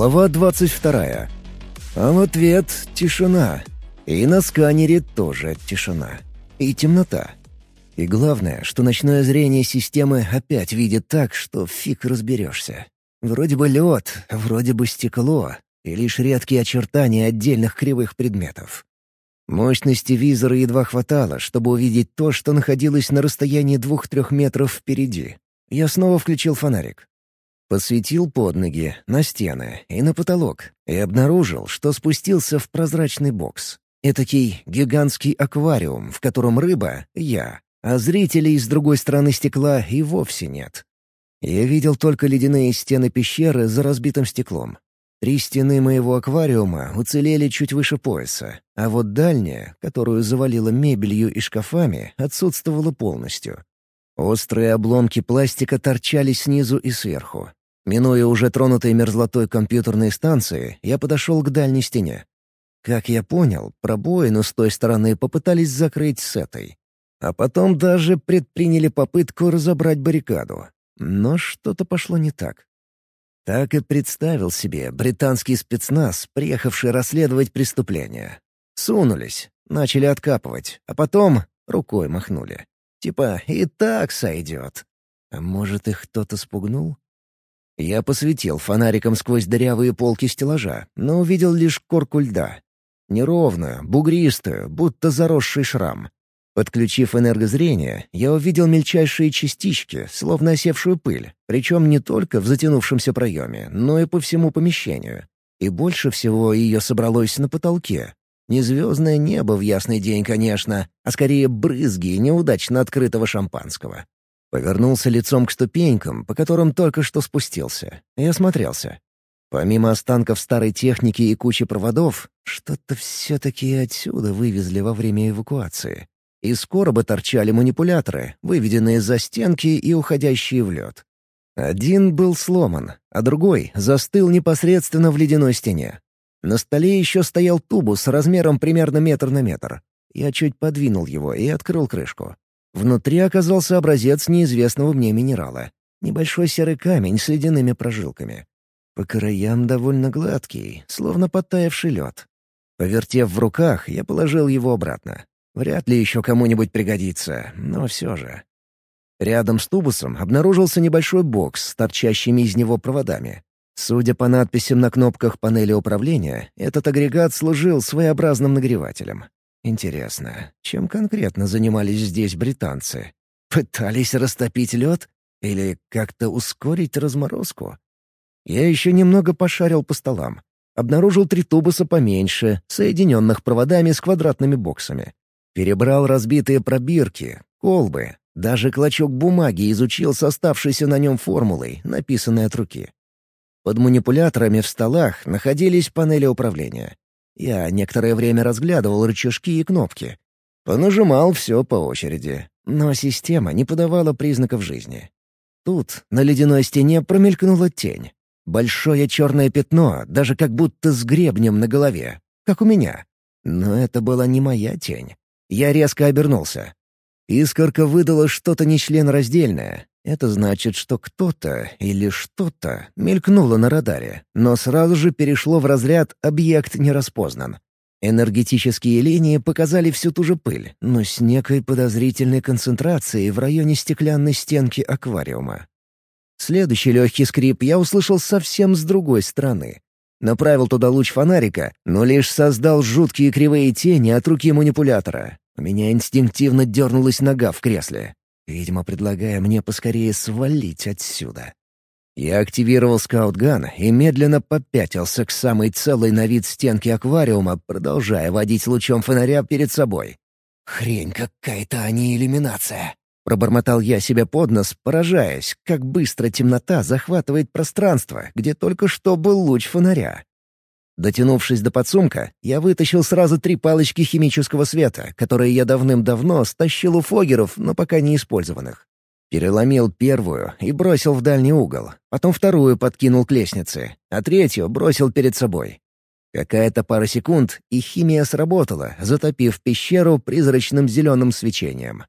Глава двадцать вторая. А в ответ — тишина. И на сканере тоже тишина. И темнота. И главное, что ночное зрение системы опять видит так, что фиг разберешься. Вроде бы лед, вроде бы стекло, и лишь редкие очертания отдельных кривых предметов. Мощности визора едва хватало, чтобы увидеть то, что находилось на расстоянии двух-трех метров впереди. Я снова включил фонарик. Посветил под ноги, на стены и на потолок, и обнаружил, что спустился в прозрачный бокс. Этакий гигантский аквариум, в котором рыба — я, а зрителей с другой стороны стекла и вовсе нет. Я видел только ледяные стены пещеры за разбитым стеклом. Три стены моего аквариума уцелели чуть выше пояса, а вот дальняя, которую завалило мебелью и шкафами, отсутствовала полностью. Острые обломки пластика торчали снизу и сверху. Минуя уже тронутые мерзлотой компьютерные станции, я подошел к дальней стене. Как я понял, пробоину с той стороны попытались закрыть с этой. А потом даже предприняли попытку разобрать баррикаду. Но что-то пошло не так. Так и представил себе британский спецназ, приехавший расследовать преступление. Сунулись, начали откапывать, а потом рукой махнули. Типа «и так сойдет». А может, их кто-то спугнул? Я посветил фонариком сквозь дырявые полки стеллажа, но увидел лишь корку льда. Неровную, бугристую, будто заросший шрам. Подключив энергозрение, я увидел мельчайшие частички, словно осевшую пыль, причем не только в затянувшемся проеме, но и по всему помещению. И больше всего ее собралось на потолке. Не звездное небо в ясный день, конечно, а скорее брызги неудачно открытого шампанского. Повернулся лицом к ступенькам, по которым только что спустился, и осмотрелся. Помимо останков старой техники и кучи проводов, что-то все-таки отсюда вывезли во время эвакуации. Из короба торчали манипуляторы, выведенные за стенки и уходящие в лед. Один был сломан, а другой застыл непосредственно в ледяной стене. На столе еще стоял тубус размером примерно метр на метр. Я чуть подвинул его и открыл крышку. Внутри оказался образец неизвестного мне минерала. Небольшой серый камень с ледяными прожилками. По краям довольно гладкий, словно подтаявший лед. Повертев в руках, я положил его обратно. Вряд ли еще кому-нибудь пригодится, но все же. Рядом с тубусом обнаружился небольшой бокс с торчащими из него проводами. Судя по надписям на кнопках панели управления, этот агрегат служил своеобразным нагревателем. Интересно, чем конкретно занимались здесь британцы? Пытались растопить лед? Или как-то ускорить разморозку? Я еще немного пошарил по столам. Обнаружил три тубуса поменьше, соединенных проводами с квадратными боксами. Перебрал разбитые пробирки, колбы, даже клочок бумаги изучил с оставшейся на нем формулой, написанной от руки. Под манипуляторами в столах находились панели управления. Я некоторое время разглядывал рычажки и кнопки. Понажимал все по очереди, но система не подавала признаков жизни. Тут на ледяной стене промелькнула тень. Большое черное пятно, даже как будто с гребнем на голове, как у меня. Но это была не моя тень. Я резко обернулся. Искорка выдала что-то нечленораздельное. Это значит, что кто-то или что-то мелькнуло на радаре, но сразу же перешло в разряд «объект не распознан». Энергетические линии показали всю ту же пыль, но с некой подозрительной концентрацией в районе стеклянной стенки аквариума. Следующий легкий скрип я услышал совсем с другой стороны. Направил туда луч фонарика, но лишь создал жуткие кривые тени от руки манипулятора. У меня инстинктивно дернулась нога в кресле, видимо, предлагая мне поскорее свалить отсюда. Я активировал скаутган и медленно попятился к самой целой на вид стенке аквариума, продолжая водить лучом фонаря перед собой. «Хрень какая-то, а не иллюминация!» Пробормотал я себе под нос, поражаясь, как быстро темнота захватывает пространство, где только что был луч фонаря. Дотянувшись до подсумка, я вытащил сразу три палочки химического света, которые я давным-давно стащил у фогеров, но пока не использованных. Переломил первую и бросил в дальний угол, потом вторую подкинул к лестнице, а третью бросил перед собой. Какая-то пара секунд, и химия сработала, затопив пещеру призрачным зеленым свечением.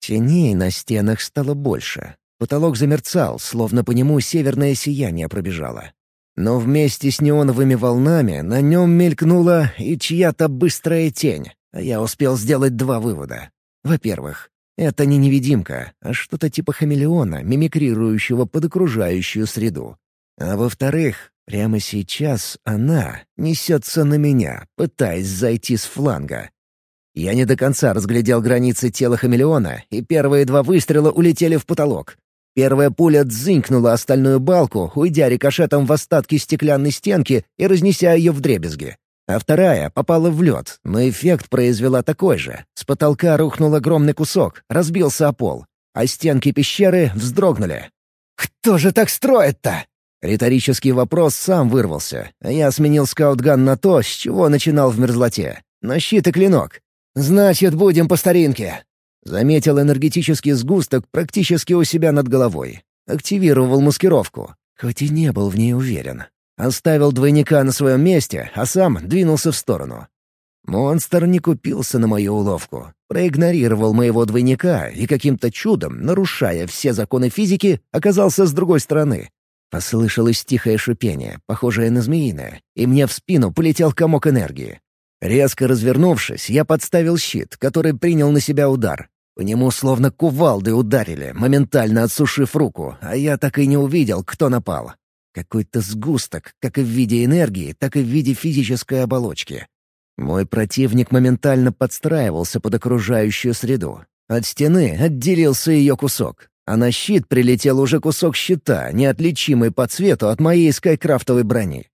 Теней на стенах стало больше. Потолок замерцал, словно по нему северное сияние пробежало. Но вместе с неоновыми волнами на нем мелькнула и чья-то быстрая тень, а я успел сделать два вывода. Во-первых, это не невидимка, а что-то типа хамелеона, мимикрирующего под окружающую среду. А во-вторых, прямо сейчас она несется на меня, пытаясь зайти с фланга. Я не до конца разглядел границы тела хамелеона, и первые два выстрела улетели в потолок. Первая пуля дзынькнула остальную балку, уйдя рикошетом в остатки стеклянной стенки и разнеся ее в дребезги. А вторая попала в лед, но эффект произвела такой же. С потолка рухнул огромный кусок, разбился о пол, а стенки пещеры вздрогнули. «Кто же так строит-то?» Риторический вопрос сам вырвался, а я сменил скаутган на то, с чего начинал в мерзлоте. На щит и клинок. «Значит, будем по старинке». Заметил энергетический сгусток практически у себя над головой. Активировал маскировку, хоть и не был в ней уверен. Оставил двойника на своем месте, а сам двинулся в сторону. Монстр не купился на мою уловку, проигнорировал моего двойника и каким-то чудом, нарушая все законы физики, оказался с другой стороны. Послышалось тихое шипение, похожее на змеиное, и мне в спину полетел комок энергии. Резко развернувшись, я подставил щит, который принял на себя удар. По нему словно кувалды ударили, моментально отсушив руку, а я так и не увидел, кто напал. Какой-то сгусток, как и в виде энергии, так и в виде физической оболочки. Мой противник моментально подстраивался под окружающую среду. От стены отделился ее кусок, а на щит прилетел уже кусок щита, неотличимый по цвету от моей скайкрафтовой брони.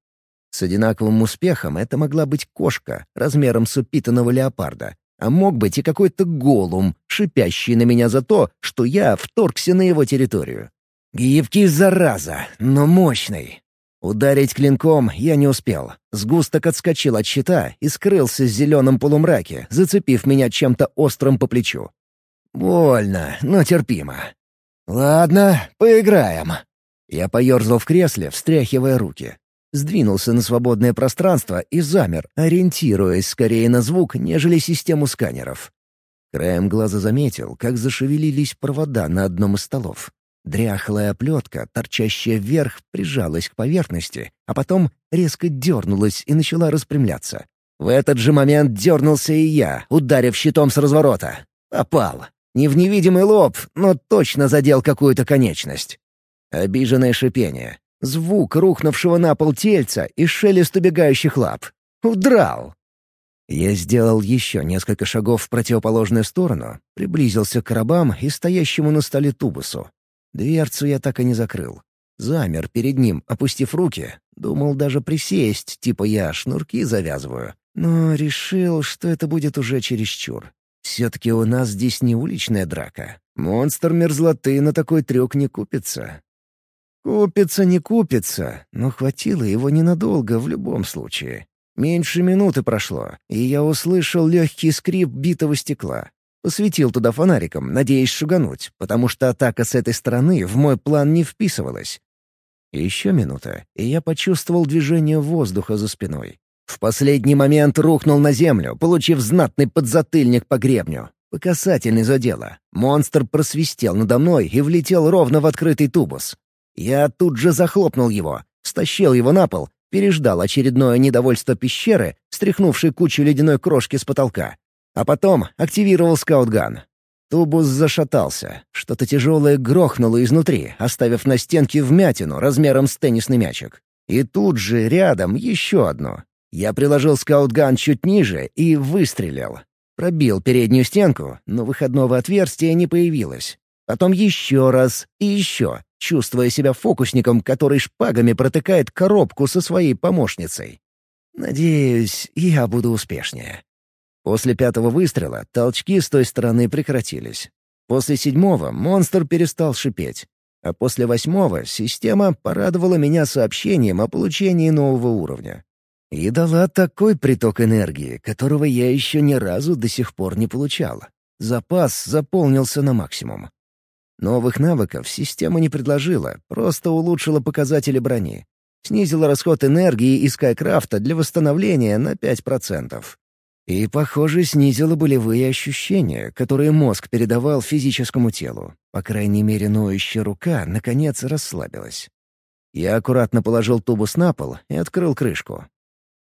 С одинаковым успехом это могла быть кошка размером с упитанного леопарда, а мог быть и какой-то голум, шипящий на меня за то, что я вторгся на его территорию. Гибкий, зараза, но мощный. Ударить клинком я не успел. Сгусток отскочил от щита и скрылся в зеленом полумраке, зацепив меня чем-то острым по плечу. Больно, но терпимо. «Ладно, поиграем». Я поерзал в кресле, встряхивая руки. Сдвинулся на свободное пространство и замер, ориентируясь скорее на звук, нежели систему сканеров. Краем глаза заметил, как зашевелились провода на одном из столов. Дряхлая оплетка, торчащая вверх, прижалась к поверхности, а потом резко дернулась и начала распрямляться. В этот же момент дернулся и я, ударив щитом с разворота. Попал. Не в невидимый лоб, но точно задел какую-то конечность. Обиженное шипение. Звук рухнувшего на пол тельца и шелест убегающих лап. Удрал. Я сделал еще несколько шагов в противоположную сторону, приблизился к рабам и стоящему на столе тубусу. Дверцу я так и не закрыл. Замер перед ним, опустив руки. Думал даже присесть, типа я шнурки завязываю. Но решил, что это будет уже чересчур. Все-таки у нас здесь не уличная драка. Монстр мерзлоты на такой трюк не купится. Купится, не купится, но хватило его ненадолго в любом случае. Меньше минуты прошло, и я услышал легкий скрип битого стекла. Посветил туда фонариком, надеясь шугануть, потому что атака с этой стороны в мой план не вписывалась. Еще минута, и я почувствовал движение воздуха за спиной. В последний момент рухнул на землю, получив знатный подзатыльник по гребню. По касательной задела. Монстр просвистел надо мной и влетел ровно в открытый тубус. Я тут же захлопнул его, стащил его на пол, переждал очередное недовольство пещеры, стряхнувшей кучу ледяной крошки с потолка, а потом активировал скаутган. Тубус зашатался. Что-то тяжелое грохнуло изнутри, оставив на стенке вмятину размером с теннисный мячик. И тут же рядом еще одно. Я приложил скаутган чуть ниже и выстрелил. Пробил переднюю стенку, но выходного отверстия не появилось. Потом еще раз и еще, чувствуя себя фокусником, который шпагами протыкает коробку со своей помощницей. Надеюсь, я буду успешнее. После пятого выстрела толчки с той стороны прекратились. После седьмого монстр перестал шипеть. А после восьмого система порадовала меня сообщением о получении нового уровня. И дала такой приток энергии, которого я еще ни разу до сих пор не получал. Запас заполнился на максимум. Новых навыков система не предложила, просто улучшила показатели брони. Снизила расход энергии из Скайкрафта для восстановления на 5%. И, похоже, снизило болевые ощущения, которые мозг передавал физическому телу. По крайней мере, ноющая рука, наконец, расслабилась. Я аккуратно положил тубус на пол и открыл крышку.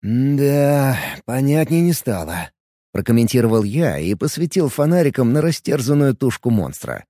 «Да, понятнее не стало», — прокомментировал я и посветил фонариком на растерзанную тушку монстра.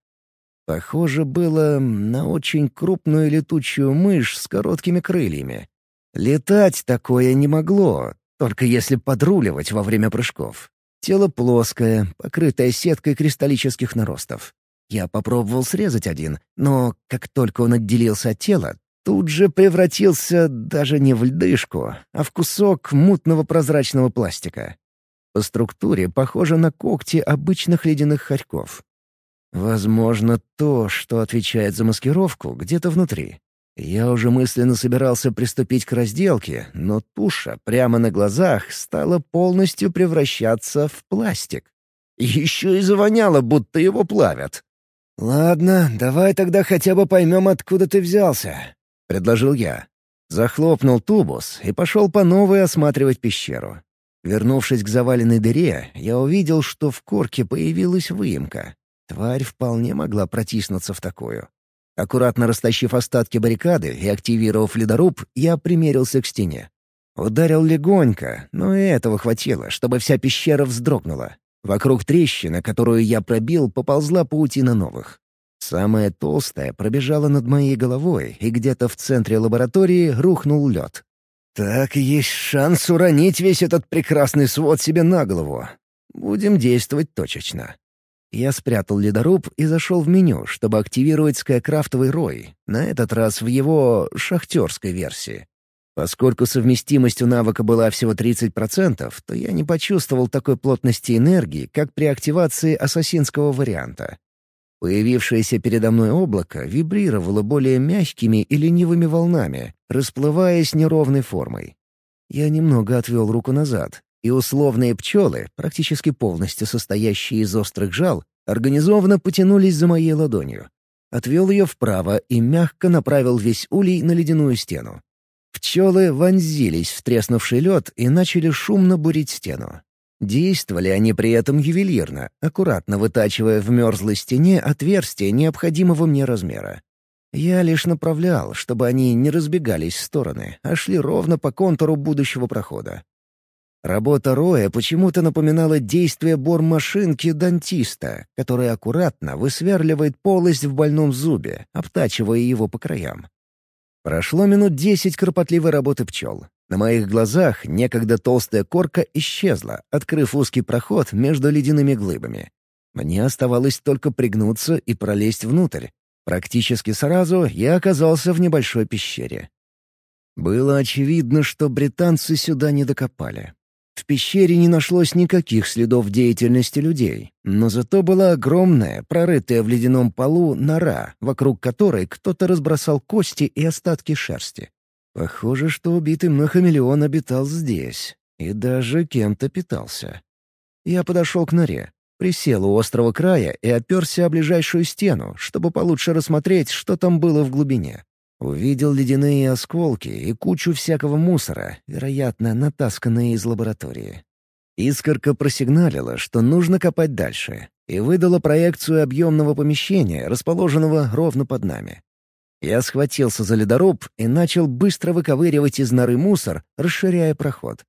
Похоже было на очень крупную летучую мышь с короткими крыльями. Летать такое не могло, только если подруливать во время прыжков. Тело плоское, покрытое сеткой кристаллических наростов. Я попробовал срезать один, но как только он отделился от тела, тут же превратился даже не в льдышку, а в кусок мутного прозрачного пластика. По структуре похоже на когти обычных ледяных хорьков. Возможно, то, что отвечает за маскировку, где-то внутри. Я уже мысленно собирался приступить к разделке, но туша прямо на глазах стала полностью превращаться в пластик. Еще и завоняло, будто его плавят. «Ладно, давай тогда хотя бы поймем, откуда ты взялся», — предложил я. Захлопнул тубус и пошел по новой осматривать пещеру. Вернувшись к заваленной дыре, я увидел, что в корке появилась выемка. Тварь вполне могла протиснуться в такую. Аккуратно растащив остатки баррикады и активировав ледоруб, я примерился к стене. Ударил легонько, но и этого хватило, чтобы вся пещера вздрогнула. Вокруг трещины, которую я пробил, поползла паутина новых. Самая толстая пробежала над моей головой, и где-то в центре лаборатории рухнул лед. «Так есть шанс уронить весь этот прекрасный свод себе на голову. Будем действовать точечно». Я спрятал ледоруб и зашел в меню, чтобы активировать скайкрафтовый рой, на этот раз в его шахтерской версии. Поскольку совместимость у навыка была всего 30%, то я не почувствовал такой плотности энергии, как при активации ассасинского варианта. Появившееся передо мной облако вибрировало более мягкими и ленивыми волнами, расплываясь неровной формой. Я немного отвел руку назад, и условные пчелы, практически полностью состоящие из острых жал, организованно потянулись за моей ладонью. Отвел ее вправо и мягко направил весь улей на ледяную стену. Пчелы вонзились в треснувший лед и начали шумно бурить стену. Действовали они при этом ювелирно, аккуратно вытачивая в мерзлой стене отверстие необходимого мне размера. Я лишь направлял, чтобы они не разбегались в стороны, а шли ровно по контуру будущего прохода. Работа Роя почему-то напоминала действие бормашинки дантиста, который аккуратно высверливает полость в больном зубе, обтачивая его по краям. Прошло минут десять кропотливой работы пчел. На моих глазах некогда толстая корка исчезла, открыв узкий проход между ледяными глыбами. Мне оставалось только пригнуться и пролезть внутрь. Практически сразу я оказался в небольшой пещере. Было очевидно, что британцы сюда не докопали. В пещере не нашлось никаких следов деятельности людей, но зато была огромная, прорытая в ледяном полу нора, вокруг которой кто-то разбросал кости и остатки шерсти. Похоже, что убитый мной хамелеон обитал здесь и даже кем-то питался. Я подошел к норе, присел у острого края и оперся о ближайшую стену, чтобы получше рассмотреть, что там было в глубине. Увидел ледяные осколки и кучу всякого мусора, вероятно, натасканные из лаборатории. Искорка просигналила, что нужно копать дальше, и выдала проекцию объемного помещения, расположенного ровно под нами. Я схватился за ледоруб и начал быстро выковыривать из норы мусор, расширяя проход.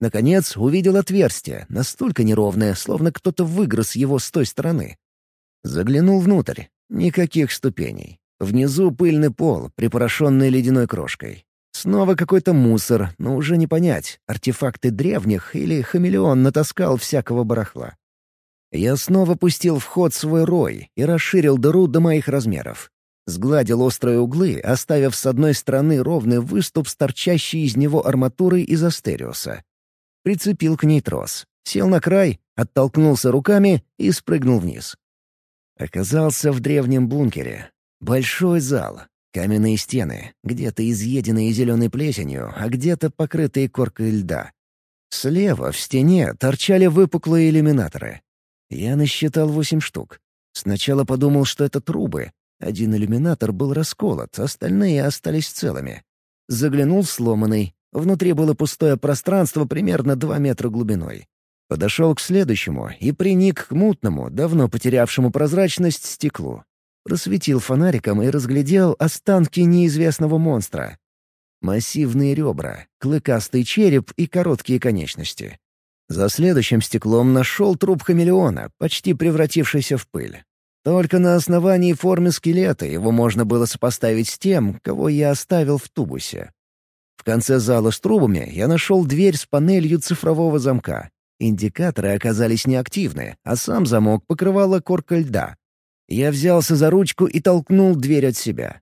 Наконец увидел отверстие, настолько неровное, словно кто-то выгрыз его с той стороны. Заглянул внутрь. Никаких ступеней. Внизу пыльный пол, припорошенный ледяной крошкой. Снова какой-то мусор, но уже не понять, артефакты древних или хамелеон натаскал всякого барахла. Я снова пустил в ход свой рой и расширил дыру до моих размеров. Сгладил острые углы, оставив с одной стороны ровный выступ с торчащей из него арматурой из астериуса. Прицепил к ней трос. Сел на край, оттолкнулся руками и спрыгнул вниз. Оказался в древнем бункере, Большой зал, каменные стены, где-то изъеденные зеленой плесенью, а где-то покрытые коркой льда. Слева в стене торчали выпуклые иллюминаторы. Я насчитал восемь штук. Сначала подумал, что это трубы. Один иллюминатор был расколот, остальные остались целыми. Заглянул сломанный. Внутри было пустое пространство примерно два метра глубиной. Подошел к следующему и приник к мутному, давно потерявшему прозрачность, стеклу. Просветил фонариком и разглядел останки неизвестного монстра. Массивные ребра, клыкастый череп и короткие конечности. За следующим стеклом нашел труп хамелеона, почти превратившийся в пыль. Только на основании формы скелета его можно было сопоставить с тем, кого я оставил в тубусе. В конце зала с трубами я нашел дверь с панелью цифрового замка. Индикаторы оказались неактивны, а сам замок покрывала корка льда. Я взялся за ручку и толкнул дверь от себя.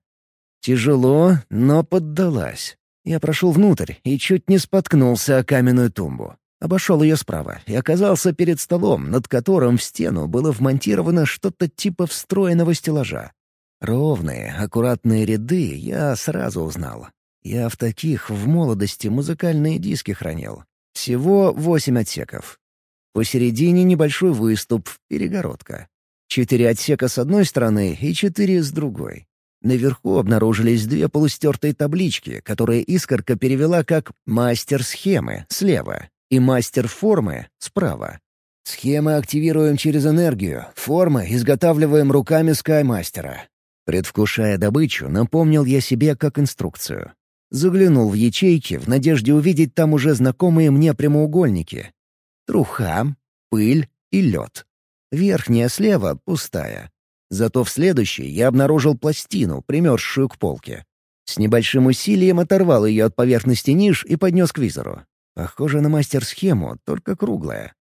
Тяжело, но поддалась. Я прошел внутрь и чуть не споткнулся о каменную тумбу. Обошел ее справа и оказался перед столом, над которым в стену было вмонтировано что-то типа встроенного стеллажа. Ровные, аккуратные ряды я сразу узнал. Я в таких в молодости музыкальные диски хранил. Всего восемь отсеков. Посередине небольшой выступ, перегородка. Четыре отсека с одной стороны и четыре с другой. Наверху обнаружились две полустертые таблички, которые искорка перевела как «мастер схемы» слева и мастер формы справа. Схемы активируем через энергию, формы изготавливаем руками скаймастера. Предвкушая добычу, напомнил я себе как инструкцию. Заглянул в ячейки в надежде увидеть там уже знакомые мне прямоугольники. Труха, пыль и лед. Верхняя слева пустая. Зато в следующей я обнаружил пластину, примерзшую к полке. С небольшим усилием оторвал ее от поверхности ниш и поднес к визору. Похоже на мастер-схему, только круглая.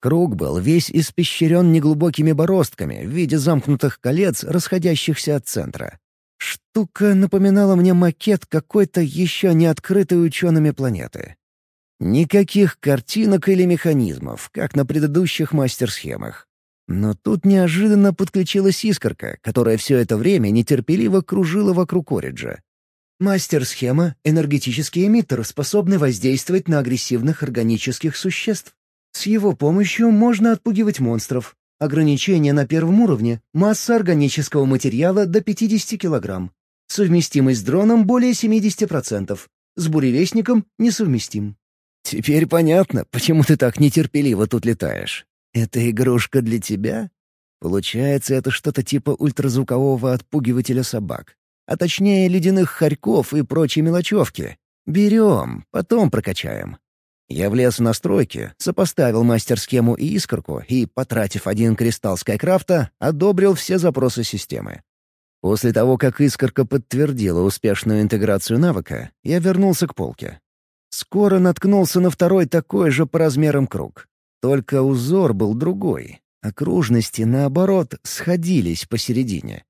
Круг был весь испещрен неглубокими бороздками в виде замкнутых колец, расходящихся от центра. Штука напоминала мне макет какой-то еще не открытой учеными планеты. Никаких картинок или механизмов, как на предыдущих мастер-схемах. Но тут неожиданно подключилась искорка, которая все это время нетерпеливо кружила вокруг Ориджа. Мастер-схема — энергетический эмиттер, способный воздействовать на агрессивных органических существ. С его помощью можно отпугивать монстров. Ограничение на первом уровне — масса органического материала до 50 кг. Совместимость с дроном более 70%. С буревестником несовместим. «Теперь понятно, почему ты так нетерпеливо тут летаешь. Это игрушка для тебя?» Получается, это что-то типа ультразвукового отпугивателя собак а точнее ледяных хорьков и прочей мелочевки. Берем, потом прокачаем. Я влез в настройки, сопоставил мастер-схему и искорку и, потратив один кристалл Скайкрафта, одобрил все запросы системы. После того, как искорка подтвердила успешную интеграцию навыка, я вернулся к полке. Скоро наткнулся на второй такой же по размерам круг. Только узор был другой. Окружности, наоборот, сходились посередине.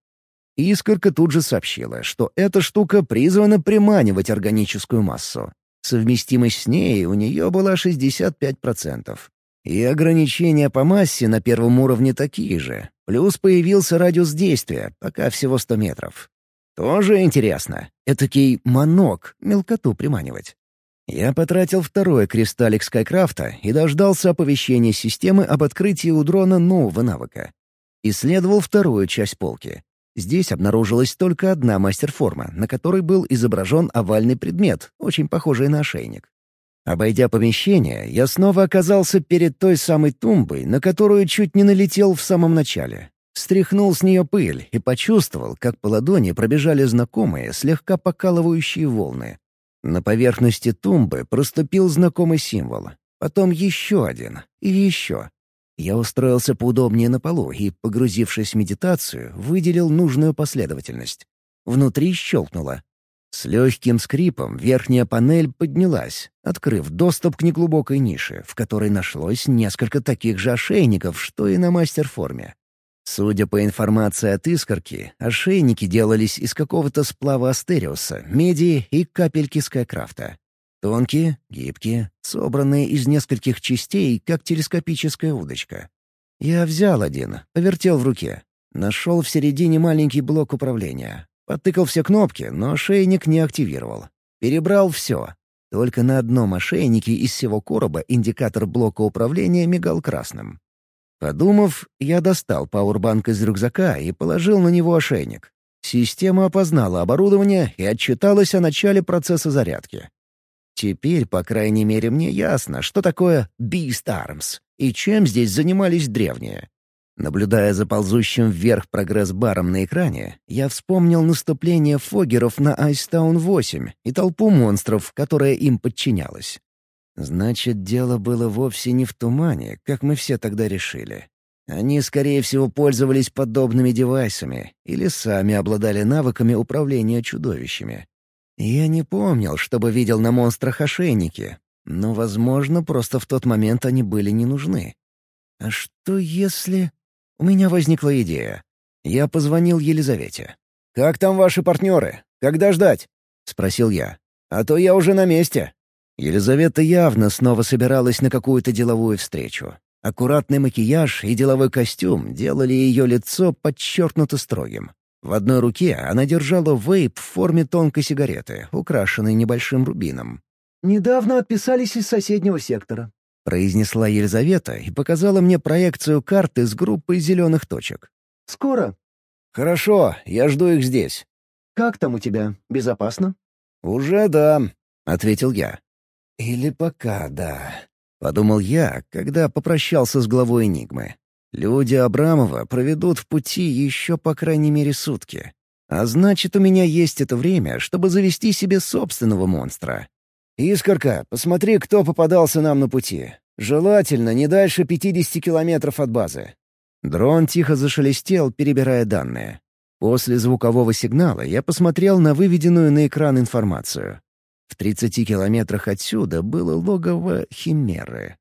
Искорка тут же сообщила, что эта штука призвана приманивать органическую массу. Совместимость с ней у нее была 65%. И ограничения по массе на первом уровне такие же. Плюс появился радиус действия, пока всего 100 метров. Тоже интересно. Этакий манок, мелкоту приманивать. Я потратил второй кристаллик Скайкрафта и дождался оповещения системы об открытии у дрона нового навыка. Исследовал вторую часть полки. Здесь обнаружилась только одна мастер-форма, на которой был изображен овальный предмет, очень похожий на ошейник. Обойдя помещение, я снова оказался перед той самой тумбой, на которую чуть не налетел в самом начале. Стряхнул с нее пыль и почувствовал, как по ладони пробежали знакомые, слегка покалывающие волны. На поверхности тумбы проступил знакомый символ. Потом еще один. И еще. Я устроился поудобнее на полу и, погрузившись в медитацию, выделил нужную последовательность. Внутри щелкнуло. С легким скрипом верхняя панель поднялась, открыв доступ к неглубокой нише, в которой нашлось несколько таких же ошейников, что и на мастер-форме. Судя по информации от искорки, ошейники делались из какого-то сплава астериуса, меди и капельки скайкрафта. Тонкие, гибкие, собранные из нескольких частей, как телескопическая удочка. Я взял один, повертел в руке. Нашел в середине маленький блок управления. Потыкал все кнопки, но ошейник не активировал. Перебрал все. Только на одном ошейнике из всего короба индикатор блока управления мигал красным. Подумав, я достал пауэрбанк из рюкзака и положил на него ошейник. Система опознала оборудование и отчиталась о начале процесса зарядки. Теперь, по крайней мере, мне ясно, что такое Beast Arms и чем здесь занимались древние. Наблюдая за ползущим вверх прогресс-баром на экране, я вспомнил наступление фогеров на Айстаун-8 и толпу монстров, которая им подчинялась. Значит, дело было вовсе не в тумане, как мы все тогда решили. Они, скорее всего, пользовались подобными девайсами или сами обладали навыками управления чудовищами. Я не помнил, чтобы видел на монстрах ошейники, но, возможно, просто в тот момент они были не нужны. А что если... У меня возникла идея. Я позвонил Елизавете. «Как там ваши партнеры? Когда ждать?» — спросил я. «А то я уже на месте». Елизавета явно снова собиралась на какую-то деловую встречу. Аккуратный макияж и деловой костюм делали ее лицо подчеркнуто строгим. В одной руке она держала вейп в форме тонкой сигареты, украшенной небольшим рубином. «Недавно отписались из соседнего сектора произнесла Елизавета и показала мне проекцию карты с группой зеленых точек. «Скоро». «Хорошо, я жду их здесь». «Как там у тебя? Безопасно?» «Уже да», — ответил я. «Или пока да», — подумал я, когда попрощался с главой «Энигмы». «Люди Абрамова проведут в пути еще по крайней мере сутки. А значит, у меня есть это время, чтобы завести себе собственного монстра. «Искорка, посмотри, кто попадался нам на пути. Желательно не дальше 50 километров от базы». Дрон тихо зашелестел, перебирая данные. После звукового сигнала я посмотрел на выведенную на экран информацию. В 30 километрах отсюда было логово Химеры.